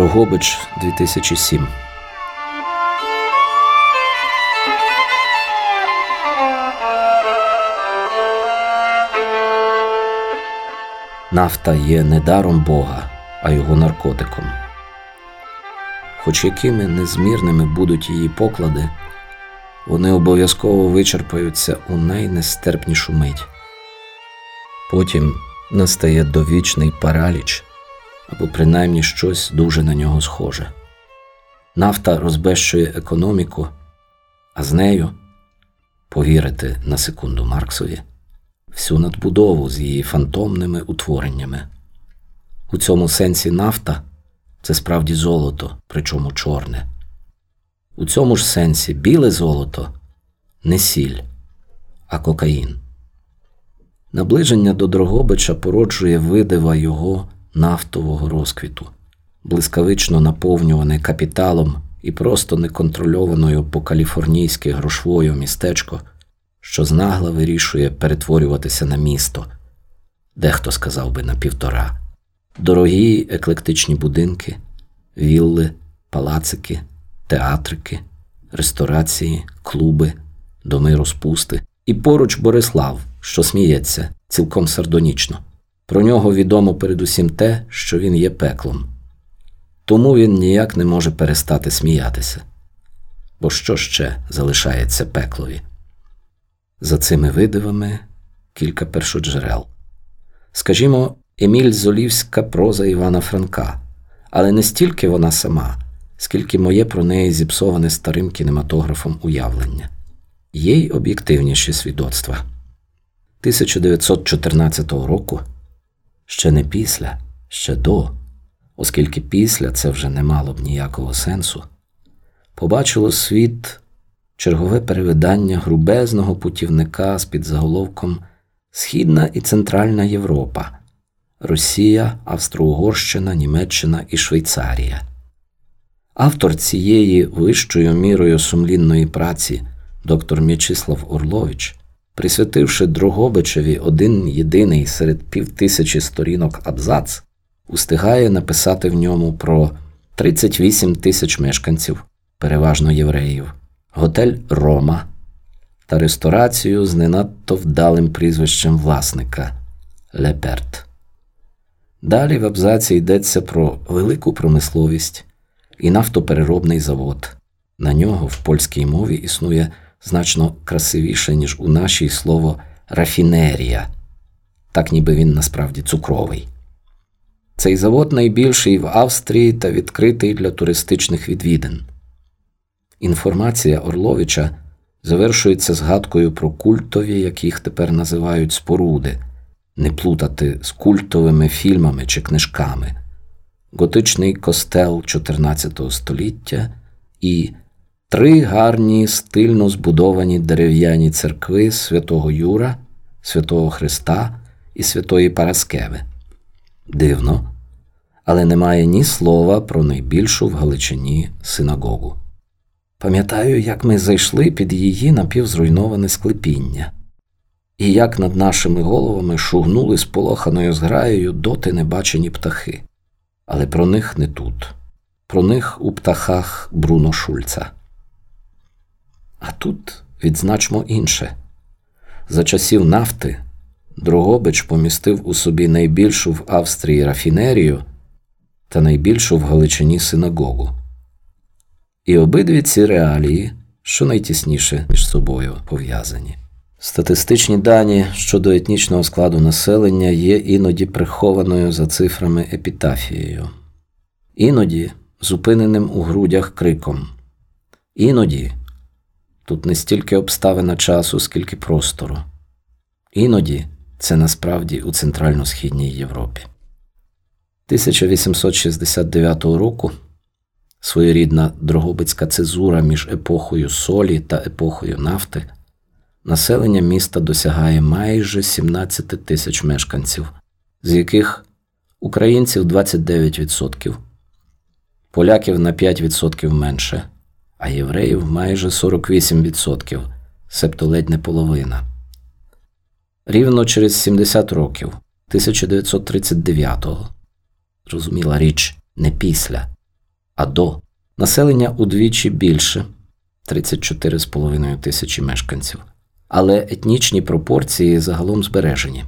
Дрогобич 2007 Нафта є не даром Бога, а його наркотиком. Хоч якими незмірними будуть її поклади, вони обов'язково вичерпаються у найнестерпнішу мить. Потім настає довічний параліч або принаймні щось дуже на нього схоже. Нафта розбещує економіку, а з нею, повірити на секунду Марксові, всю надбудову з її фантомними утвореннями. У цьому сенсі нафта це справді золото, причому чорне. У цьому ж сенсі біле золото не сіль, а кокаїн. Наближення до Дрогобича породжує видива його нафтового розквіту, блискавично наповнюване капіталом і просто неконтрольованою по каліфорнійськи грошвою містечко, що знагла вирішує перетворюватися на місто, дехто сказав би на півтора, дорогі еклектичні будинки, вілли, палацики, театрики, ресторації, клуби, доми розпусти, і поруч Борислав, що сміється цілком сардонічно. Про нього відомо передусім те, що він є пеклом. Тому він ніяк не може перестати сміятися. Бо що ще залишається пеклові? За цими видивами кілька першоджерел. Скажімо, Еміль Золівська проза Івана Франка, але не стільки вона сама, скільки моє про неї зіпсоване старим кінематографом уявлення. Є й об'єктивніші свідоцтва. 1914 року ще не після, ще до, оскільки після це вже не мало б ніякого сенсу, побачило світ чергове перевидання грубезного путівника з підзаголовком Східна і Центральна Європа, Росія, Австро-Угорщина, Німеччина і Швейцарія. Автор цієї вищою мірою сумлінної праці, доктор М'ячислав Орлович, присвятивши Дрогобичеві один єдиний серед півтисячі сторінок абзац, устигає написати в ньому про 38 тисяч мешканців, переважно євреїв, готель Рома та ресторацію з не надто вдалим прізвищем власника Леперт. Далі в абзаці йдеться про велику промисловість і нафтопереробний завод. На нього в польській мові існує значно красивіше, ніж у нашій слово рафінерія, так ніби він насправді цукровий. Цей завод найбільший в Австрії та відкритий для туристичних відвідин. Інформація Орловича завершується згадкою про культові, як їх тепер називають споруди, не плутати з культовими фільмами чи книжками, готичний костел 14 століття і три гарні стильно збудовані дерев'яні церкви святого Юра, святого Христа і святої Параскеви. Дивно, але немає ні слова про найбільшу в Галичині синагогу. Пам'ятаю, як ми зайшли під її напівзруйноване склепіння, і як над нашими головами шугнули з полоханою зграєю доти небачені птахи. Але про них не тут, про них у птахах Бруно Шульца. А тут відзначмо інше. За часів нафти Дрогобич помістив у собі найбільшу в Австрії рафінерію та найбільшу в Галичині синагогу. І обидві ці реалії, що найтісніше між собою пов'язані. Статистичні дані щодо етнічного складу населення є іноді прихованою за цифрами епітафією, іноді зупиненим у грудях криком, іноді тут не стільки обставина часу, скільки простору, іноді це насправді у Центрально-Східній Європі. 1869 року своєрідна Дрогобицька цезура між епохою солі та епохою нафти, населення міста досягає майже 17 тисяч мешканців, з яких українців 29%, поляків на 5% менше, а євреїв майже 48%, себто ледь не половина. Рівно через 70 років, 1939-го, зрозуміла річ, не після, а до. Населення удвічі більше 34,5 тисячі мешканців, але етнічні пропорції загалом збережені.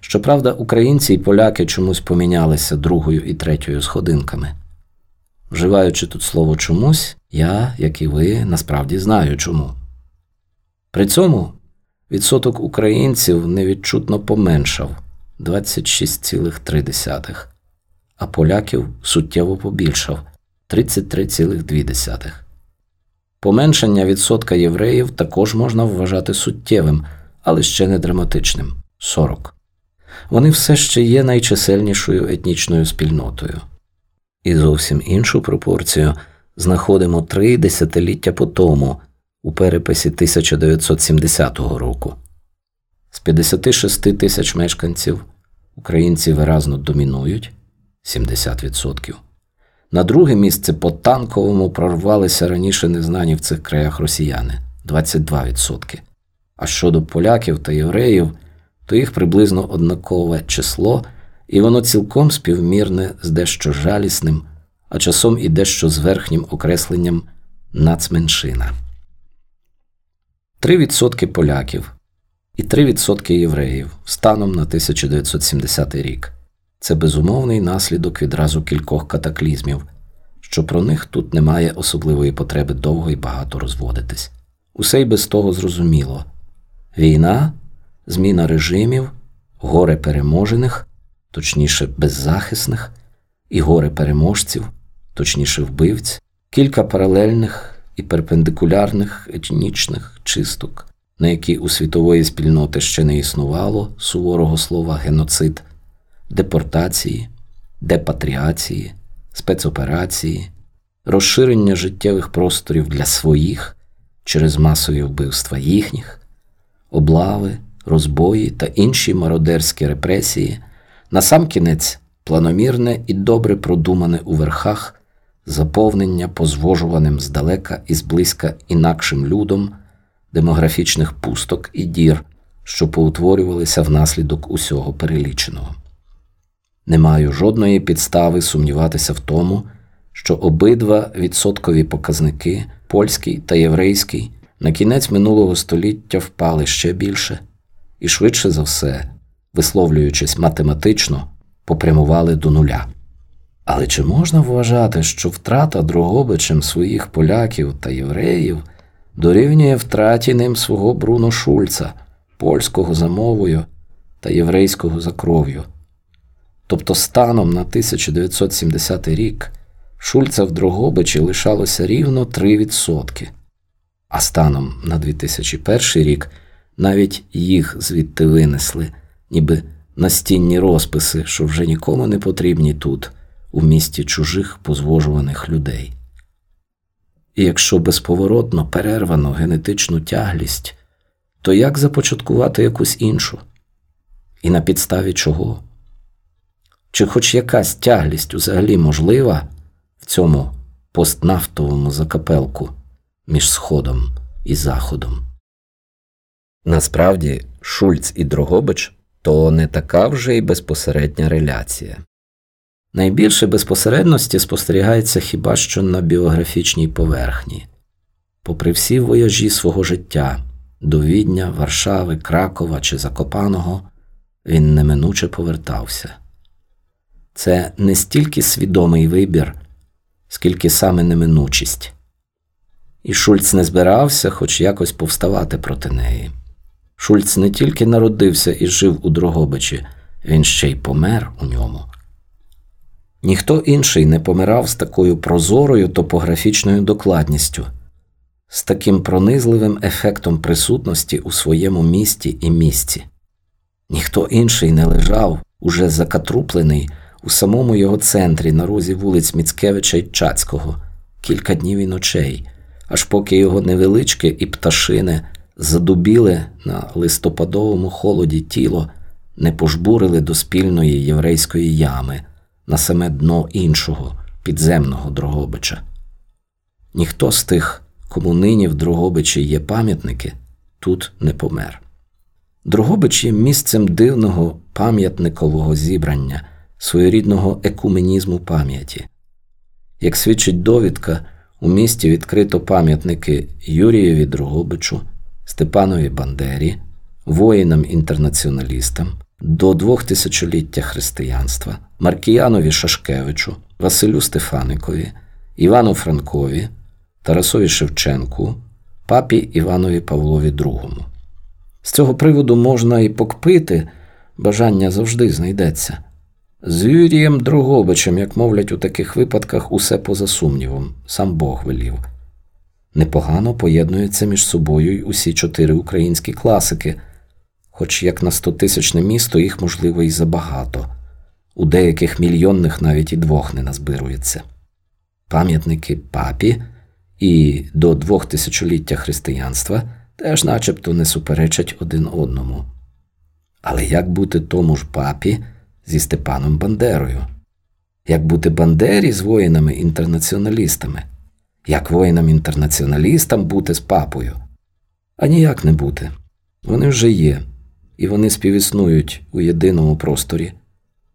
Щоправда, українці і поляки чомусь помінялися другою і третьою сходинками. Вживаючи тут слово чомусь, я, як і ви, насправді знаю чому. При цьому відсоток українців невідчутно поменшав 26,3, а поляків суттєво побільшав 33,2. Поменшення відсотка євреїв також можна вважати суттєвим, але ще не драматичним 40. Вони все ще є найчисельнішою етнічною спільнотою. І зовсім іншу пропорцію знаходимо три десятиліття по тому у переписі 1970 року. З 56 тисяч мешканців українці виразно домінують 70%. На друге місце по танковому прорвалися раніше незнані в цих краях росіяни 22%. А щодо поляків та євреїв, то їх приблизно однакове число, і воно цілком співмірне з дещо жалісним, а часом і дещо з верхнім окресленням нацменшина. 3% поляків і 3% євреїв станом на 1970 рік. Це безумовний наслідок відразу кількох катаклізмів, що про них тут немає особливої потреби довго і багато розводитись. Усе й без того зрозуміло війна, зміна режимів, горе переможених, точніше беззахисних, і горе переможців, точніше вбивць, кілька паралельних і перпендикулярних етнічних чисток, на які у світової спільноти ще не існувало суворого слова геноцид депортації, депатріації, спецоперації, розширення життєвих просторів для своїх через масові вбивства їхніх, облави, розбої та інші мародерські репресії, насамкінець планомірне і добре продумане у верхах. Заповнення позвожуваним здалека і зблизька інакшим людом демографічних пусток і дір, що поутворювалися внаслідок усього переліченого. Не маю жодної підстави сумніватися в тому, що обидва відсоткові показники, польський та єврейський, на кінець минулого століття впали ще більше і швидше за все, висловлюючись математично, попрямували до нуля. Але чи можна вважати, що втрата Дрогобичем своїх поляків та євреїв дорівнює втраті ним свого Бруно Шульца, польського за мовою та єврейського за кров'ю? Тобто станом на 1970 рік Шульца в Дрогобичі лишалося рівно 3%, а станом на 2001 рік навіть їх звідти винесли, ніби настінні розписи, що вже нікому не потрібні тут, у місті чужих позвожуваних людей. І якщо безповоротно перервано генетичну тяглість, то як започаткувати якусь іншу? І на підставі чого? Чи хоч якась тяглість взагалі можлива в цьому постнафтовому закапелку між Сходом і Заходом? Насправді, Шульц і Дрогобич то не така вже й безпосередня реляція. Найбільше безпосередності спостерігається хіба що на біографічній поверхні, попри всі вояжі свого життя до Відня, Варшави, Кракова чи Закопаного, він неминуче повертався це не стільки свідомий вибір, скільки саме неминучість. І Шульц не збирався хоч якось повставати проти неї. Шульц не тільки народився і жив у Дрогобичі, він ще й помер у ньому. Ніхто інший не помирав з такою прозорою топографічною докладністю, з таким пронизливим ефектом присутності у своєму місті і місці. Ніхто інший не лежав, уже закатруплений у самому його центрі на розі вулиць Міцкевича й Чацького кілька днів і ночей, аж поки його невеличке і пташине задубіле на листопадовому холоді тіло, не пожбурили до спільної єврейської ями на саме дно іншого підземного Дрогобича. Ніхто з тих, кому нині в Дрогобичі є пам'ятники, тут не помер. Дрогобич є місцем дивного пам'ятникового зібрання своєрідного екуменізму пам'яті. Як свідчить довідка, у місті відкрито пам'ятники Юрієві Дрогобичу, Степанові Бандері, воїнам-інтернаціоналістам до двохтисячоліття християнства, Маркіянові Шашкевичу, Василю Стефаникові, Івану Франкові, Тарасові Шевченку, папі Іванові Павлові II. З цього приводу можна і покпити, бажання завжди знайдеться. З Юрієм Дрогобичем, як мовлять у таких випадках, усе поза сумнівом, сам Бог велів. Непогано поєднуються між собою й усі чотири українські класики, хоч як на стотисячне місто їх, можливо, і забагато, у деяких мільйонних навіть і двох не назбирується. Пам'ятники папі і до двохтисячоліття християнства теж начебто не суперечать один одному. Але як бути тому ж папі зі Степаном Бандерою? Як бути Бандері з воїнами-інтернаціоналістами? Як воїнам-інтернаціоналістам бути з папою? А ніяк не бути. Вони вже є, і вони співіснують у єдиному просторі.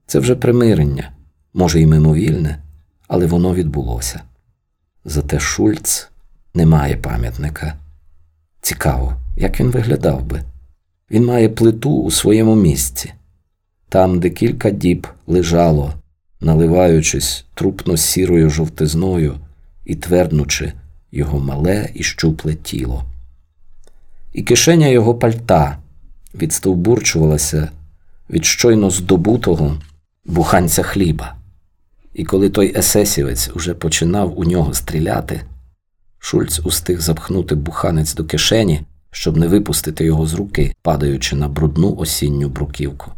Це вже примирення, може й мимовільне, але воно відбулося. Зате Шульц не має пам'ятника. Цікаво, як він виглядав би. Він має плиту у своєму місці, там, де кілька діб лежало, наливаючись трупно сірою жовтизною і тверднучи його мале і щупле тіло. І кишеня його пальта відстовбурчувалася від щойно здобутого буханця хліба. І коли той есесівець уже починав у нього стріляти, Шульц устиг запхнути буханець до кишені, щоб не випустити його з руки, падаючи на брудну осінню бруківку.